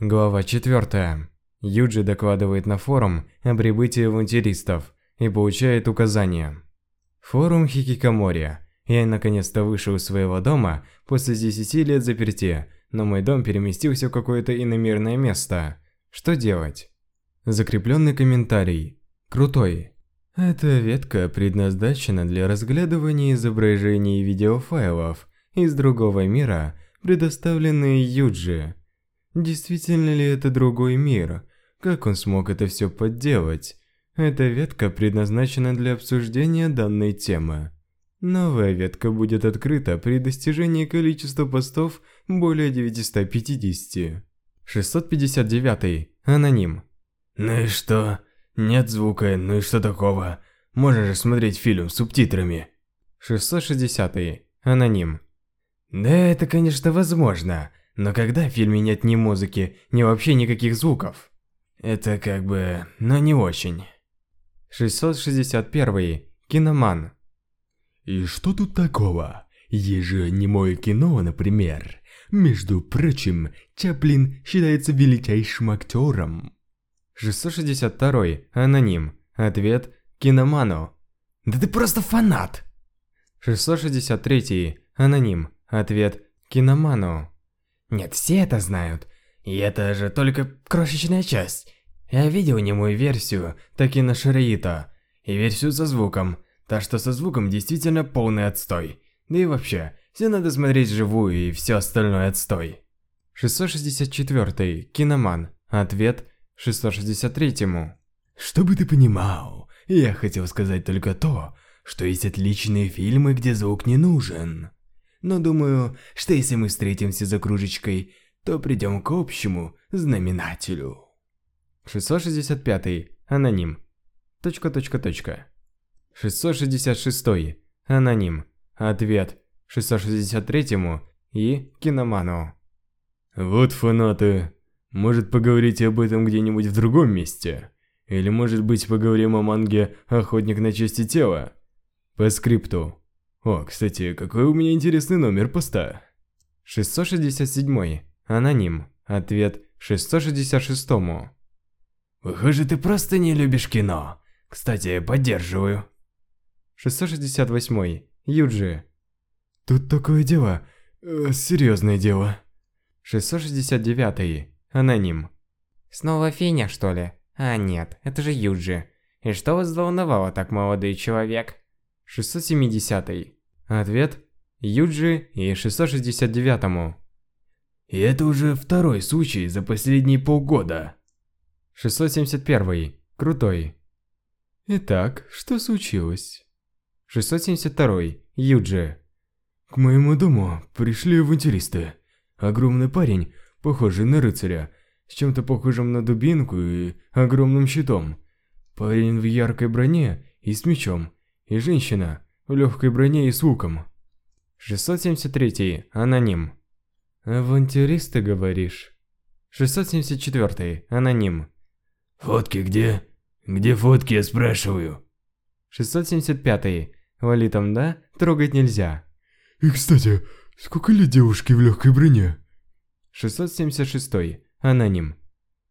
Глава 4. Юджи докладывает на форум о прибытии авантюристов и получает указания. Форум Хикикомори. Я наконец-то вышел из своего дома после 10 лет заперти, но мой дом переместился в какое-то иномирное место. Что делать? Закрепленный комментарий. Крутой. Эта ветка предназначена для разглядывания изображений и видеофайлов из другого мира, предоставленные Юджи. Действительно ли это другой мир? Как он смог это все подделать? Эта ветка предназначена для обсуждения данной темы. Новая ветка будет открыта при достижении количества постов более 950. 659. Аноним. Ну и что? Нет звука, ну и что такого? Можно же смотреть фильм с субтитрами. 660. Аноним. Да это, конечно, возможно. Но когда в фильме нет ни музыки, ни вообще никаких звуков? Это как бы... но не очень. 661. Киноман. И что тут такого? Есть же немое кино, например. Между прочим, Чаплин считается величайшим актером. 662. Аноним. Ответ Киноману. Да ты просто фанат! 663. Аноним. Ответ Киноману. Нет, все это знают. И это же только крошечная часть. Я видел немую версию Такина Шираита и версию со звуком. Та, что со звуком действительно полный отстой. Да и вообще, все надо смотреть живую и все остальное отстой. 664. Киноман. Ответ 663. Чтобы ты понимал, я хотел сказать только то, что есть отличные фильмы, где звук не нужен. Но думаю, что если мы встретимся за кружечкой, то придем к общему знаменателю. 665. Аноним. Точка, точка, точка. 666. Аноним. Ответ 663 и киноману. Вот фанаты. Может поговорите об этом где-нибудь в другом месте? Или может быть поговорим о манге «Охотник на части тела»? По скрипту. О, кстати, какой у меня интересный номер поста. 667. Аноним. Ответ 666. Похоже, ты просто не любишь кино. Кстати, поддерживаю. 668. Юджи. Тут такое дело. Э, серьезное дело. 669. Аноним. Снова Феня, что ли? А нет, это же Юджи. И что вас взволновало так, молодой человек? 670. Ответ Юджи и 669-му. И это уже второй случай за последние полгода. 671. Крутой. Итак, что случилось? 672. Юджи. К моему дому пришли авантюристы. Огромный парень, похожий на рыцаря, с чем-то похожим на дубинку и огромным щитом. Парень в яркой броне и с мечом. И женщина, в легкой броне и с луком. 673. Аноним. Авантюристы, говоришь? 674. Аноним. Фотки где? Где фотки, я спрашиваю? 675. Валитом, да? Трогать нельзя. И, кстати, сколько лет девушке в легкой броне? 676. Аноним.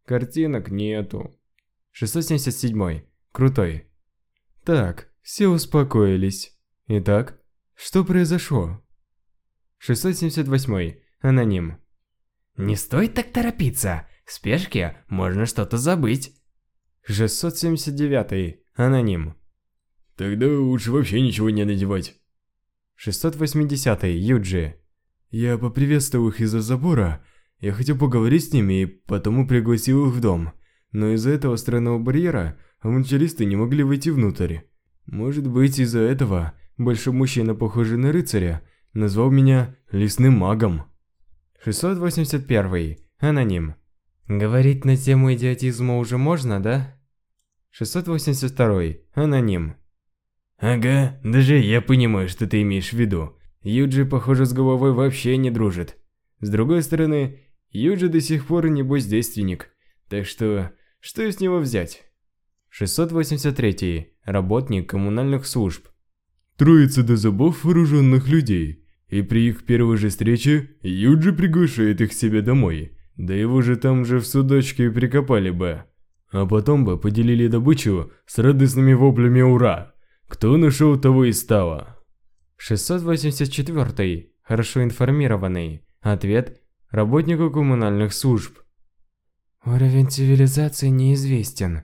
Картинок нету. 677. Крутой. Так, все успокоились. Итак, что произошло? 678. Аноним. Не стоит так торопиться. В спешке можно что-то забыть. 679. Аноним. Тогда лучше вообще ничего не надевать. 680. Юджи. Я поприветствовал их из-за забора. Я хотел поговорить с ними и потому пригласил их в дом. Но из-за этого странного барьера авантюристы не могли войти внутрь. Может быть, из-за этого Большой мужчина, похожий на рыцаря, назвал меня лесным магом. 681. Аноним. Говорить на тему идиотизма уже можно, да? 682. Аноним. Ага, даже я понимаю, что ты имеешь в виду. Юджи, похоже, с головой вообще не дружит. С другой стороны, Юджи до сих пор небось действенник. Так что, что из него взять? 683. Работник коммунальных служб. Троица до зубов вооруженных людей. И при их первой же встрече Юджи приглашает их к себе домой. Да его же там же в судочке прикопали бы. А потом бы поделили добычу с радостными воплями «Ура!» Кто нашел, того и стало. 684. Хорошо информированный. Ответ – работнику коммунальных служб. Уровень цивилизации неизвестен.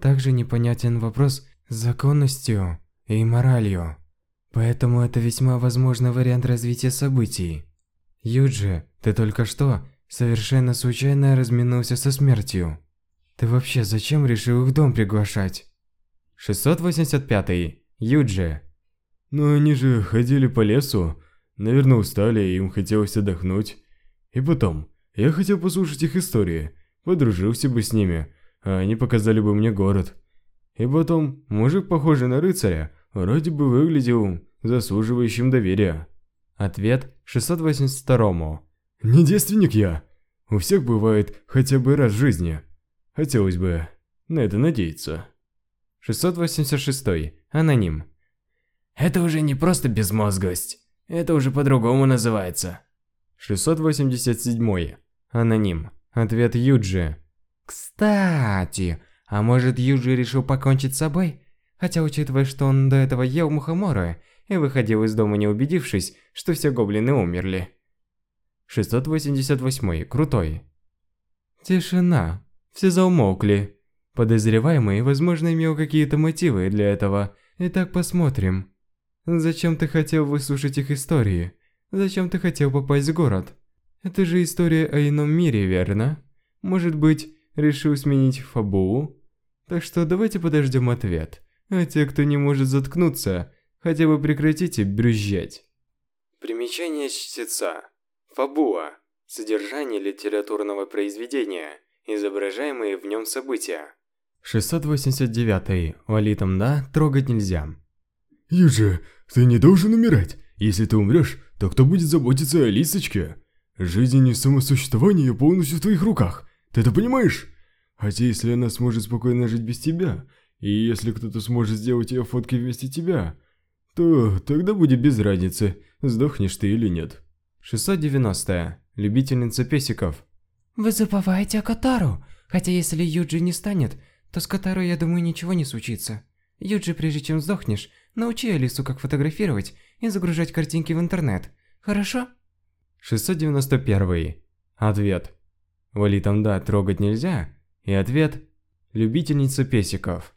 Также непонятен вопрос с законностью и моралью. Поэтому это весьма возможный вариант развития событий. Юджи, ты только что совершенно случайно разминулся со смертью. Ты вообще зачем решил их в дом приглашать? 685. Юджи. Ну они же ходили по лесу, наверное устали, и им хотелось отдохнуть. И потом, я хотел послушать их истории, подружился бы с ними, а они показали бы мне город. И потом, мужик, похожий на рыцаря, вроде бы выглядел заслуживающим доверия. Ответ 682. Не девственник я. У всех бывает хотя бы раз в жизни. Хотелось бы на это надеяться. 686. Аноним. Это уже не просто безмозглость. Это уже по-другому называется. 687. Аноним. Ответ Юджи. Кстати, а может Юджи решил покончить с собой? Хотя учитывая, что он до этого ел мухоморы и выходил из дома не убедившись, что все гоблины умерли. 688. Крутой. Тишина. Все заумолкли. Подозреваемый, возможно, имел какие-то мотивы для этого. Итак, посмотрим. Зачем ты хотел выслушать их истории? Зачем ты хотел попасть в город? Это же история о ином мире, верно? Может быть, решил сменить фабулу? Так что давайте подождем ответ. А те, кто не может заткнуться, хотя бы прекратите брюзжать. Примечание чтеца. Фабула. Содержание литературного произведения, изображаемые в нем события. 689. Валитом да, трогать нельзя. Южа, ты не должен умирать. Если ты умрешь, то кто будет заботиться о Лисочке? Жизнь и самосуществование полностью в твоих руках. Ты это понимаешь? Хотя если она сможет спокойно жить без тебя, и если кто-то сможет сделать ее фотки вместо тебя, то тогда будет без разницы, сдохнешь ты или нет. 690. Любительница песиков. Вы забываете о Катару. Хотя если Юджи не станет, то с Катару, я думаю, ничего не случится. Юджи, прежде чем сдохнешь, научи Алису, как фотографировать и загружать картинки в интернет. Хорошо? 691. Ответ. Валитам да, трогать нельзя. И ответ. Любительница песиков.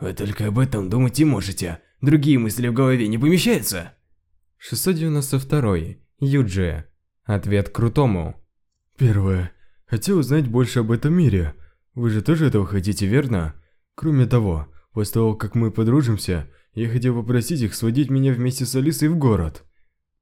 Вы только об этом думать и можете. Другие мысли в голове не помещаются. 692. Юджи. Ответ крутому. Первое. Хотел узнать больше об этом мире. Вы же тоже этого хотите, верно? Кроме того, после того, как мы подружимся, я хотел попросить их сводить меня вместе с Алисой в город.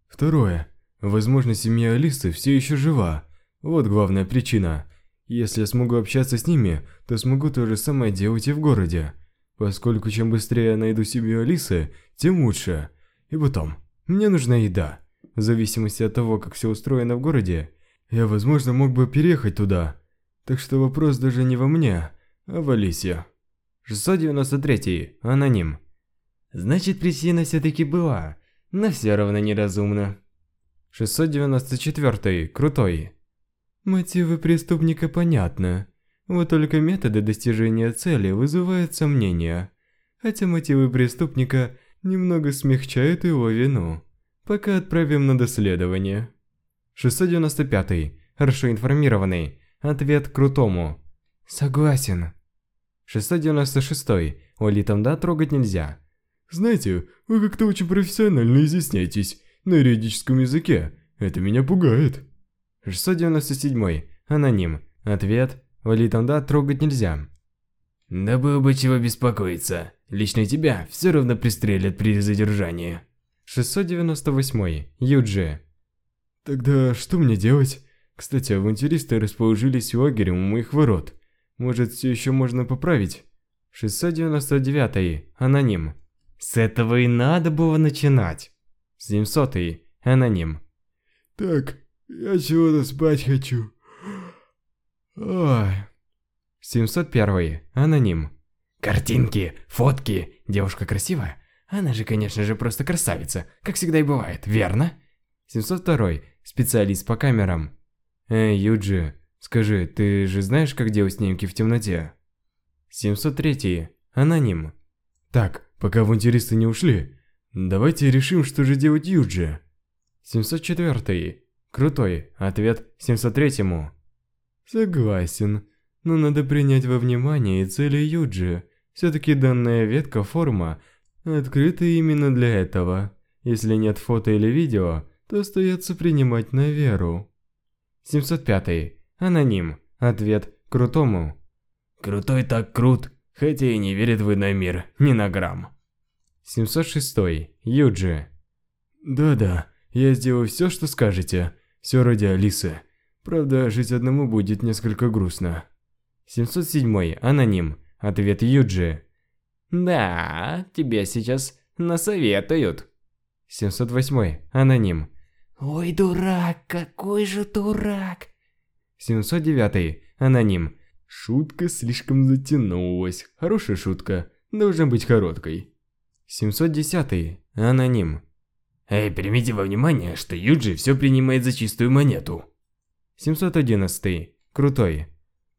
Второе. Возможно, семья Алисы все еще жива. Вот главная причина. Если я смогу общаться с ними, то смогу то же самое делать и в городе. Поскольку чем быстрее я найду семью Алисы, тем лучше. И потом, мне нужна еда. В зависимости от того, как все устроено в городе, я, возможно, мог бы переехать туда. Так что вопрос даже не во мне, а в Алисе. 693. Аноним. Значит, причина все-таки была, но все равно неразумно. 694. Крутой. Мотивы преступника понятны. Вот только методы достижения цели вызывают сомнения. Хотя мотивы преступника немного смягчают его вину. Пока отправим на доследование. 695. Хорошо информированный. Ответ крутому. Согласен. 696. Олитом да трогать нельзя. Знаете, вы как-то очень профессионально изъясняетесь на юридическом языке. Это меня пугает. 697. Аноним. Ответ. Валитом да трогать нельзя. Да было бы чего беспокоиться. Лично тебя все равно пристрелят при задержании. 698. Юджи. Тогда что мне делать? Кстати, авантюристы расположились лагерем у моих ворот. Может, все еще можно поправить? 699. Аноним. С этого и надо было начинать. 700. Аноним. Так, я чего-то спать хочу. Ой. 701. Аноним. Картинки, фотки. Девушка красивая? Она же, конечно же, просто красавица, как всегда и бывает, верно? 702. Специалист по камерам. Эй, Юджи, Скажи, ты же знаешь, как делать снимки в темноте? 703. Аноним. Так, пока авантюристы не ушли, давайте решим, что же делать Юджи. 704. Крутой. Ответ 703. Согласен. Но надо принять во внимание и цели Юджи. Все-таки данная ветка форма открыта именно для этого. Если нет фото или видео, то остается принимать на веру. 705. Аноним. Ответ крутому. Крутой так крут, хотя и не верит в иной мир, ни на грамм. 706. Юджи. Да-да, я сделаю все, что скажете. Все ради Алисы. Правда, жить одному будет несколько грустно. 707. Аноним. Ответ Юджи. Да, тебе сейчас насоветуют. 708. Аноним. Ой, дурак, какой же дурак. 709. Аноним. Шутка слишком затянулась. Хорошая шутка. Должна быть короткой. 710. Аноним. Эй, примите во внимание, что Юджи все принимает за чистую монету. 711. Крутой.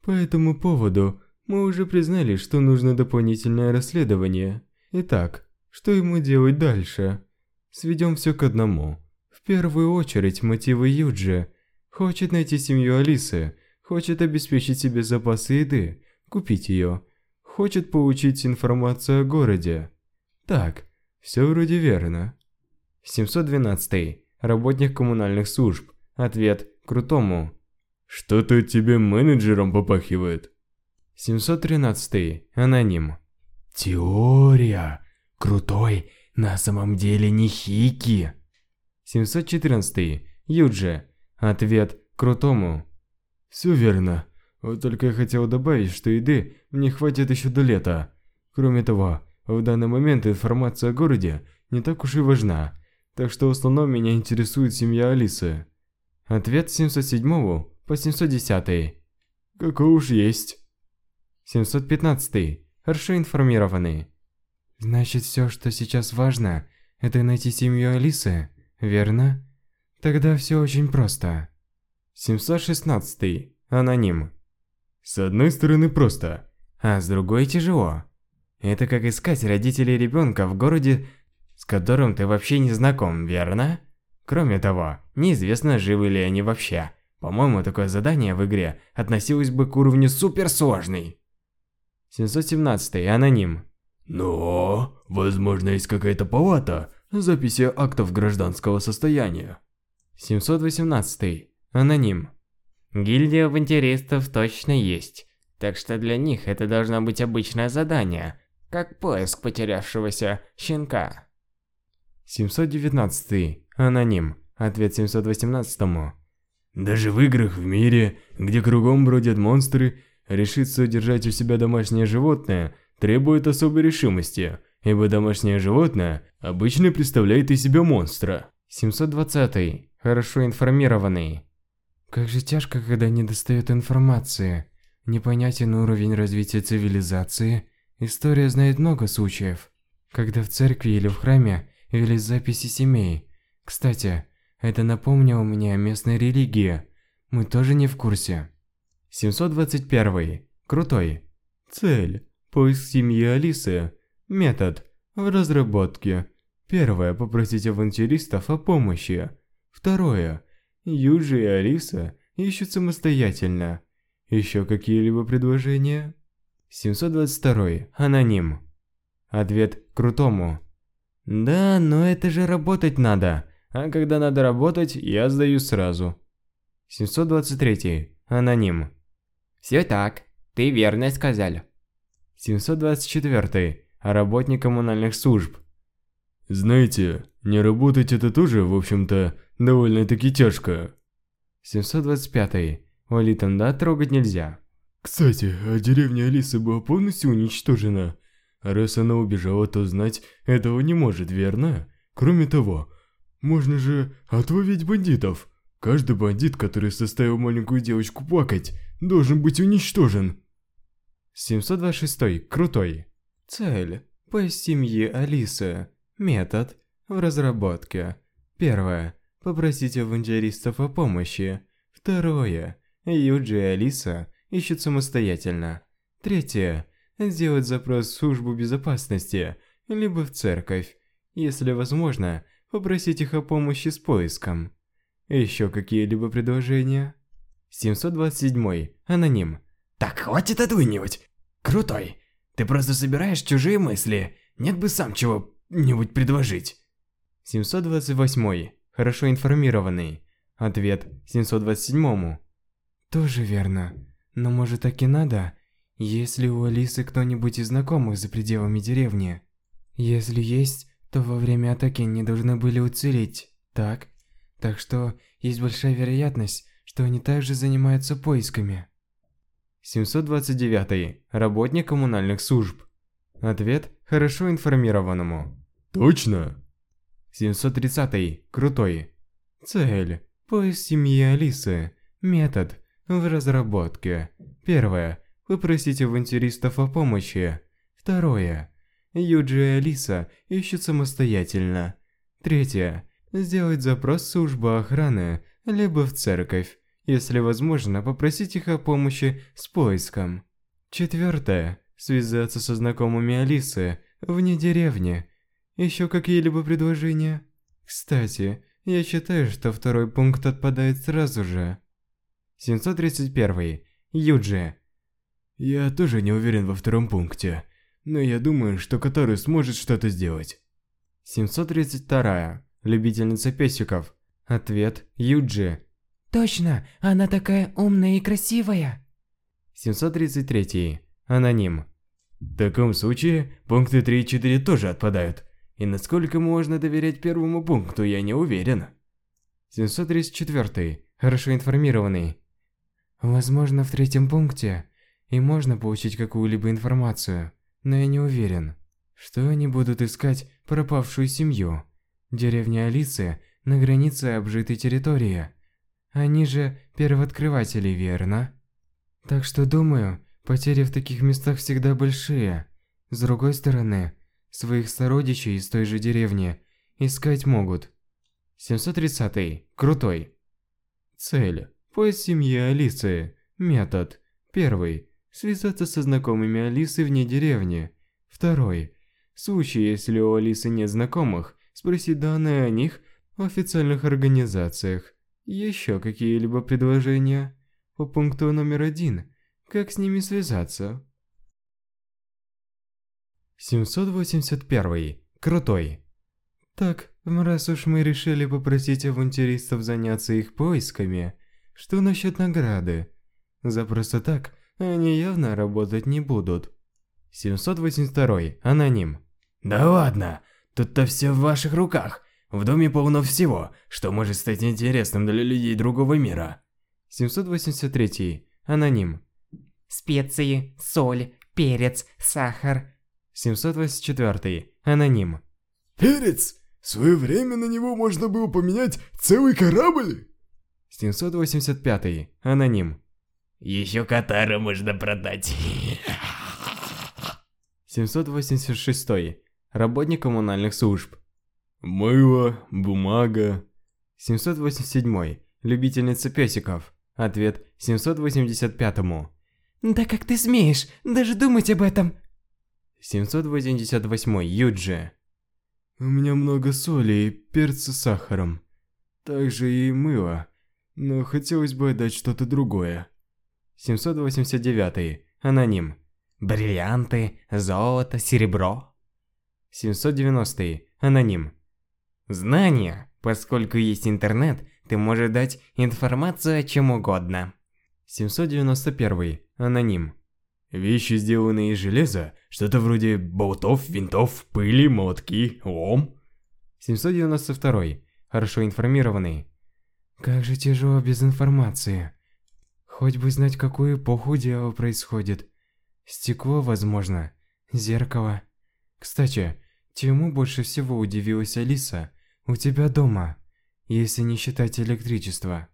По этому поводу мы уже признали, что нужно дополнительное расследование. Итак, что ему делать дальше? Сведем все к одному. В первую очередь мотивы Юджи. Хочет найти семью Алисы, хочет обеспечить себе запасы еды, купить ее. Хочет получить информацию о городе. Так, все вроде верно. 712. Работник коммунальных служб. Ответ крутому. Что-то тебе менеджером попахивает. 713. Аноним. Теория. Крутой, на самом деле не Хики. 714. Юджи. Ответ крутому. Все верно. Вот только я хотел добавить, что еды мне хватит еще до лета. Кроме того, в данный момент информация о городе не так уж и важна. Так что в основном меня интересует семья Алисы. Ответ с 707 по 710. Какой уж есть. 715. Хорошо информированный. Значит, все, что сейчас важно, это найти семью Алисы, верно? Тогда все очень просто. 716. Аноним. С одной стороны просто, а с другой тяжело. Это как искать родителей ребенка в городе, с которым ты вообще не знаком, верно? Кроме того, неизвестно, живы ли они вообще. По-моему, такое задание в игре относилось бы к уровню суперсложный. 717. Аноним. Но, возможно, есть какая-то палата записи актов гражданского состояния. 718. Аноним. Гильдия авантюристов точно есть, так что для них это должно быть обычное задание, как поиск потерявшегося щенка. 719. Аноним. Ответ 718. Даже в играх в мире, где кругом бродят монстры, решиться удержать у себя домашнее животное требует особой решимости, ибо домашнее животное обычно представляет из себя монстра. 720. Хорошо информированный. Как же тяжко, когда не достает информации. Непонятен уровень развития цивилизации. История знает много случаев, когда в церкви или в храме велись записи семей. Кстати, это напомнило мне о местной религии. Мы тоже не в курсе. 721. Крутой. Цель. Поиск семьи Алисы. Метод. В разработке. Первое. Попросить авантюристов о помощи. Второе. Юджи и Алиса ищут самостоятельно. Еще какие-либо предложения? 722. Аноним. Ответ крутому. Да, но это же работать надо. А когда надо работать, я сдаю сразу. 723. Аноним. Все так, ты верно сказал. 724. Работник коммунальных служб. Знаете, не работать это тоже, в общем-то, довольно-таки тяжко. 725. Олитом да трогать нельзя. Кстати, а деревня Алисы была полностью уничтожена. Раз она убежала, то знать этого не может, верно? Кроме того, можно же отловить бандитов. Каждый бандит, который заставил маленькую девочку плакать, должен быть уничтожен. 726. Крутой. Цель. Поиск семьи Алисы. Метод. В разработке. Первое. Попросить авантюристов о помощи. Второе. Юджи и Алиса ищут самостоятельно. Третье. Сделать запрос в службу безопасности, либо в церковь. Если возможно, попросить их о помощи с поиском. Еще какие-либо предложения? 727. Аноним. Так хватит отлынивать. Крутой. Ты просто собираешь чужие мысли. Нет бы сам чего-нибудь предложить. 728. Хорошо информированный. Ответ 727. Тоже верно. Но может так и надо? Есть ли у Алисы кто-нибудь из знакомых за пределами деревни? Если есть, то во время атаки они должны были уцелеть, так? Так что есть большая вероятность, что они также занимаются поисками. 729. Работник коммунальных служб. Ответ хорошо информированному. Точно? 730. Крутой. Цель. Поиск семьи Алисы. Метод. В разработке. Первое. Попросить авантюристов о помощи. Второе. Юджи и Алиса ищут самостоятельно. Третье. Сделать запрос в службу охраны, либо в церковь. Если возможно, попросить их о помощи с поиском. Четвертое. Связаться со знакомыми Алисы вне деревни. Еще какие-либо предложения? Кстати, я считаю, что второй пункт отпадает сразу же. 731. Юджи. Я тоже не уверен во втором пункте, но я думаю, что Катару сможет что-то сделать. 732. Любительница песиков. Ответ Юджи. Точно, она такая умная и красивая. 733. Аноним. В таком случае, пункты 3 и 4 тоже отпадают. И насколько можно доверять первому пункту, я не уверен. 734. Хорошо информированный. Возможно, в третьем пункте и можно получить какую-либо информацию, но я не уверен, что они будут искать пропавшую семью. Деревня Алисы на границе обжитой территории. Они же первооткрыватели, верно? Так что думаю, потери в таких местах всегда большие. С другой стороны, своих сородичей из той же деревни искать могут. 730. -й. Крутой. Цель. Поиск семьи Алисы. Метод. Первый. Связаться со знакомыми Алисы вне деревни. Второй. В случае, если у Алисы нет знакомых, спросить данные о них в официальных организациях. Еще какие-либо предложения? По пункту номер один. Как с ними связаться? 781. Крутой. Так, раз уж мы решили попросить авантюристов заняться их поисками, что насчет награды? За просто так они явно работать не будут. 782. Аноним. Да ладно, тут-то все в ваших руках. В доме полно всего, что может стать интересным для людей другого мира. 783. Аноним. Специи, соль, перец, сахар. 784. Аноним. Перец! В свое время на него можно было поменять целый корабль! 785. Аноним. Еще Катара можно продать. 786. Работник коммунальных служб. Мыло, бумага. 787. Любительница песиков. Ответ 785. Да как ты смеешь даже думать об этом? 788. Юджи. У меня много соли и перца с сахаром. Также и мыло. Но хотелось бы отдать что-то другое. 789. Аноним. Бриллианты, золото, серебро. 790. Аноним. Знания. Поскольку есть интернет, ты можешь дать информацию о чем угодно. 791. Аноним. Вещи, сделанные из железа, что-то вроде болтов, винтов, пыли, молотки, лом. 792. Хорошо информированный. Как же тяжело без информации. Хоть бы знать, какую эпоху дело происходит. Стекло, возможно. Зеркало. Кстати, чему больше всего удивилась Алиса у тебя дома, если не считать электричество?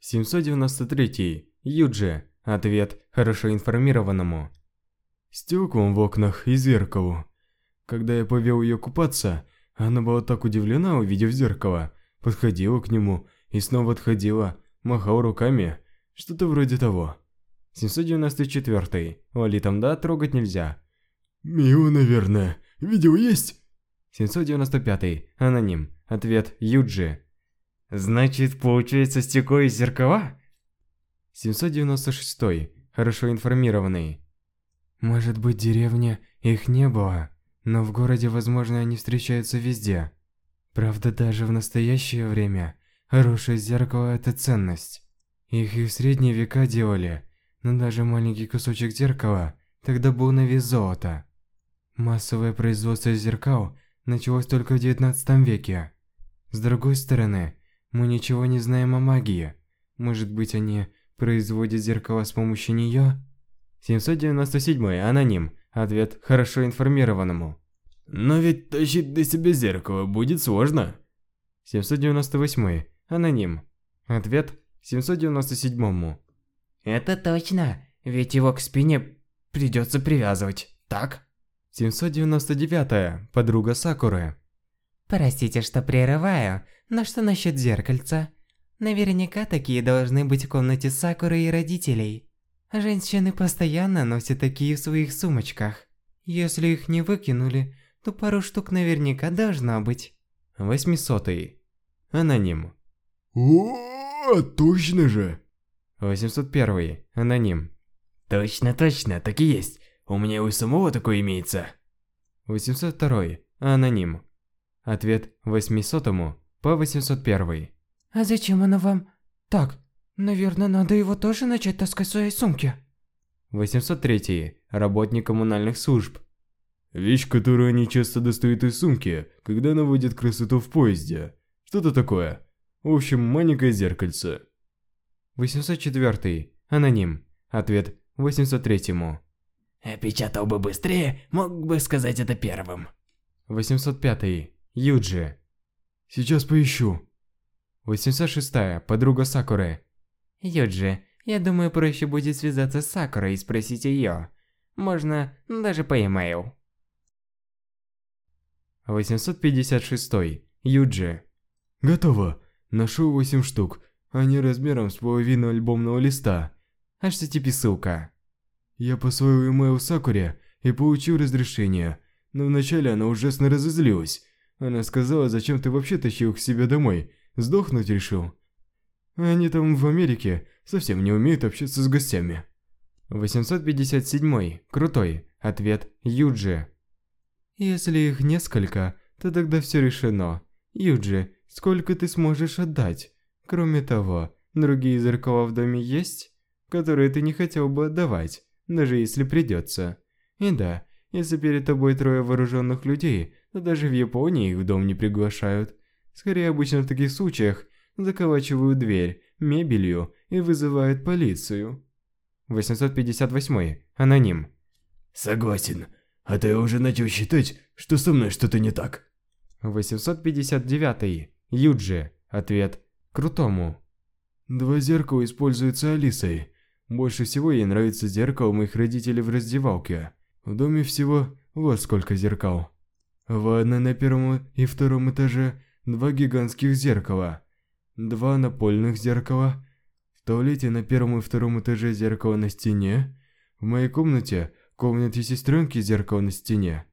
793. Юджи. Ответ хорошо информированному. Стеклом в окнах и зеркалу. Когда я повел ее купаться, она была так удивлена, увидев зеркало. Подходила к нему и снова отходила, махала руками, Что-то вроде того. 794. Валитам да, трогать нельзя. Мио, наверное. Видео есть? 795. Аноним. Ответ Юджи. Значит, получается стекло из зеркала? 796. Хорошо информированный. Может быть, деревня их не было, но в городе, возможно, они встречаются везде. Правда, даже в настоящее время хорошее зеркало – это ценность. Их и в средние века делали, но даже маленький кусочек зеркала тогда был на вес золота. Массовое производство зеркал началось только в 19 веке. С другой стороны, мы ничего не знаем о магии. Может быть, они производят зеркала с помощью нее? 797. Аноним. Ответ хорошо информированному. Но ведь тащить до себя зеркало будет сложно. 798. Аноним. Ответ 797. Это точно, ведь его к спине придется привязывать, так? 799. Подруга Сакуры. Простите, что прерываю, но что насчет зеркальца? Наверняка такие должны быть в комнате Сакуры и родителей. Женщины постоянно носят такие в своих сумочках. Если их не выкинули, то пару штук наверняка должна быть. 800. Аноним. О, точно же. 801. Аноним. Точно, точно, так и есть. У меня у самого такое имеется. 802. Аноним. Ответ 800 по 801. А зачем она вам? Так, наверное, надо его тоже начать таскать в своей сумке. 803. Работник коммунальных служб. Вещь, которую они часто достают из сумки, когда наводят красоту в поезде. Что-то такое. В общем, маленькое зеркальце. 804. Аноним. Ответ 803. Опечатал бы быстрее, мог бы сказать это первым. 805. Юджи. Сейчас поищу. 806. Подруга Сакуры. Юджи, я думаю, проще будет связаться с Сакурой и спросить ее. Можно даже по e-mail. 856. Юджи. Готово. Нашел 8 штук. Они размером с половину альбомного листа. HTTP ссылка. Я послал имейл Сакуре и получил разрешение, но вначале она ужасно разозлилась. Она сказала, зачем ты вообще тащил к себе домой, сдохнуть решил. Они там в Америке совсем не умеют общаться с гостями. 857. Крутой. Ответ Юджи. Если их несколько, то тогда все решено. Юджи, сколько ты сможешь отдать? Кроме того, другие зеркала в доме есть, которые ты не хотел бы отдавать, даже если придется. И да, если перед тобой трое вооруженных людей, то даже в Японии их в дом не приглашают. Скорее обычно в таких случаях заколачивают дверь мебелью и вызывают полицию. 858. Аноним. Согласен. А то я уже начал считать, что со мной что-то не так. 859. Юджи. Ответ. Крутому. Два зеркала используются Алисой. Больше всего ей нравится зеркало моих родителей в раздевалке. В доме всего вот сколько зеркал. Ванна на первом и втором этаже, два гигантских зеркала. Два напольных зеркала. В туалете на первом и втором этаже зеркало на стене. В моей комнате, комнате сестренки зеркало на стене.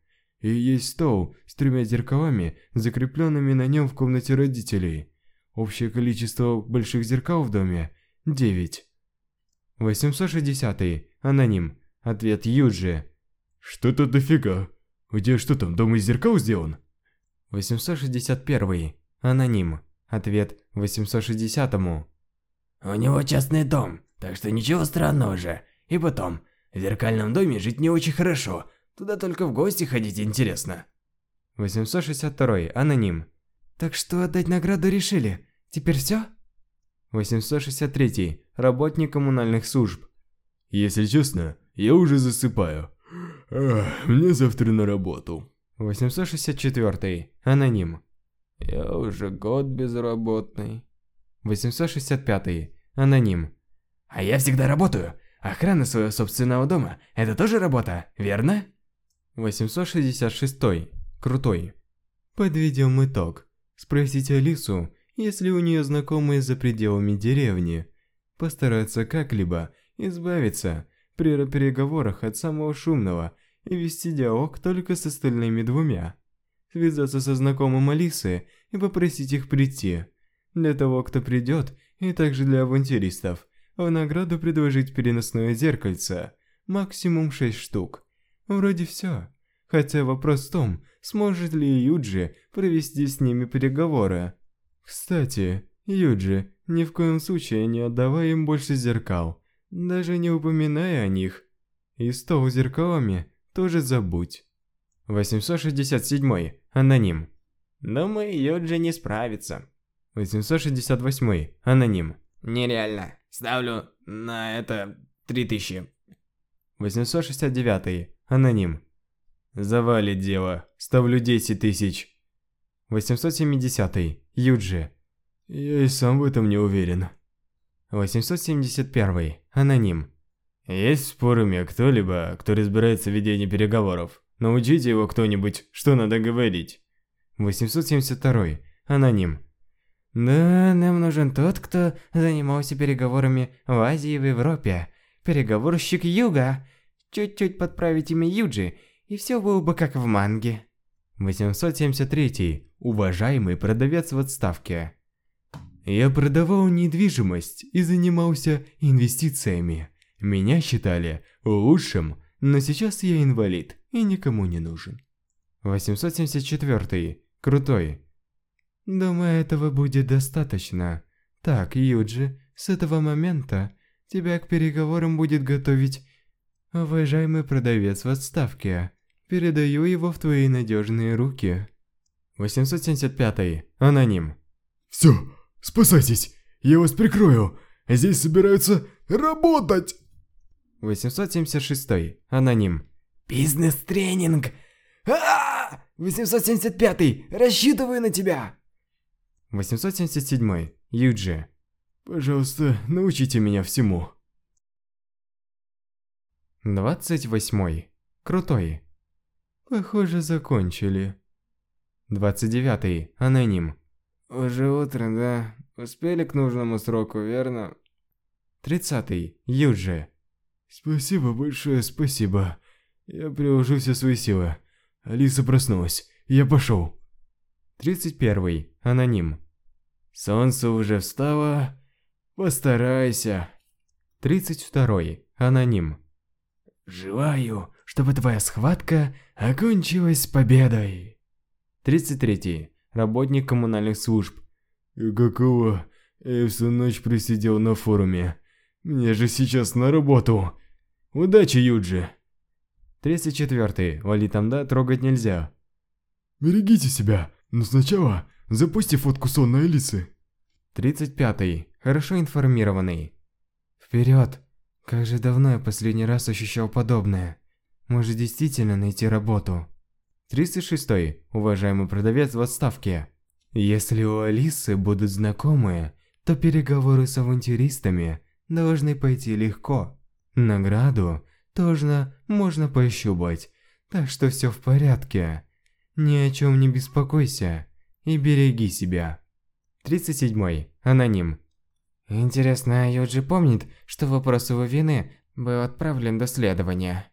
И есть стол с тремя зеркалами, закрепленными на нем в комнате родителей. Общее количество больших зеркал в доме – 9. 860. Аноним. Ответ Юджи. Что-то дофига. У тебя что там, дом из зеркал сделан? 861. Аноним. Ответ 860. У него частный дом, так что ничего странного же. И потом, в зеркальном доме жить не очень хорошо. Туда только в гости ходить интересно. 862. Аноним. Так что отдать награду решили? Теперь все? 863. Работник коммунальных служб. Если честно, я уже засыпаю. Ах, мне завтра на работу. 864. Аноним. Я уже год безработный. 865. Аноним. А я всегда работаю. Охрана своего собственного дома – это тоже работа, верно? 866. Крутой. Подведем итог. Спросите Алису, есть ли у нее знакомые за пределами деревни. постараться как-либо избавиться при переговорах от самого шумного и вести диалог только с остальными двумя. Связаться со знакомым Алисы и попросить их прийти. Для того, кто придет, и также для авантюристов, в награду предложить переносное зеркальце, максимум 6 штук. Вроде все. Хотя вопрос в том, сможет ли Юджи провести с ними переговоры. Кстати, Юджи, ни в коем случае не отдавай им больше зеркал, даже не упоминая о них. И стол с зеркалами тоже забудь. 867. Аноним. Думаю, Юджи не справится. 868. Аноним. Нереально. Ставлю на это 3000. 869. Аноним. Завалит дело. Ставлю 10 тысяч. 870. Юджи. Я и сам в этом не уверен. 871. Аноним. Есть в форуме кто-либо, кто разбирается в ведении переговоров? Научите его кто-нибудь, что надо говорить. 872. Аноним. Да, нам нужен тот, кто занимался переговорами в Азии и в Европе. Переговорщик Юга. Чуть-чуть подправить имя Юджи, и все было бы как в манге. 873. Уважаемый продавец в отставке. Я продавал недвижимость и занимался инвестициями. Меня считали лучшим, но сейчас я инвалид и никому не нужен. 874. Крутой. Думаю, этого будет достаточно. Так, Юджи, с этого момента тебя к переговорам будет готовить уважаемый продавец в отставке. Передаю его в твои надежные руки. 875. Аноним. Все, спасайтесь, я вас прикрою. Здесь собираются работать. 876. Аноним. Бизнес-тренинг. А! 875. Рассчитываю на тебя. 877. Юджи. Пожалуйста, научите меня всему. 28. Крутой. Похоже, закончили. 29. Аноним. Уже утро, да? Успели к нужному сроку, верно? 30. Юджи. Спасибо большое, спасибо. Я приложу все свои силы. Алиса проснулась. Я пошел. 31. Аноним. Солнце уже встало. Постарайся. 32. Аноним. Желаю, чтобы твоя схватка окончилась победой. 33. Работник коммунальных служб. Какого? Я всю ночь просидел на форуме. Мне же сейчас на работу. Удачи, Юджи. 34. Валитамда трогать нельзя. Берегите себя, но сначала запусти фотку сонной Алисы. 35. Хорошо информированный. Вперед! Как же давно я последний раз ощущал подобное. Может действительно найти работу. 36. Уважаемый продавец в отставке. Если у Алисы будут знакомые, то переговоры с авантюристами должны пойти легко. Награду тоже можно пощупать, так что все в порядке. Ни о чем не беспокойся и береги себя. 37. Аноним. Интересно, Юджи помнит, что вопрос его вины был отправлен до следования.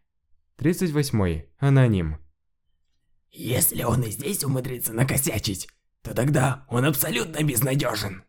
38. Аноним. Если он и здесь умудрится накосячить, то тогда он абсолютно безнадежен.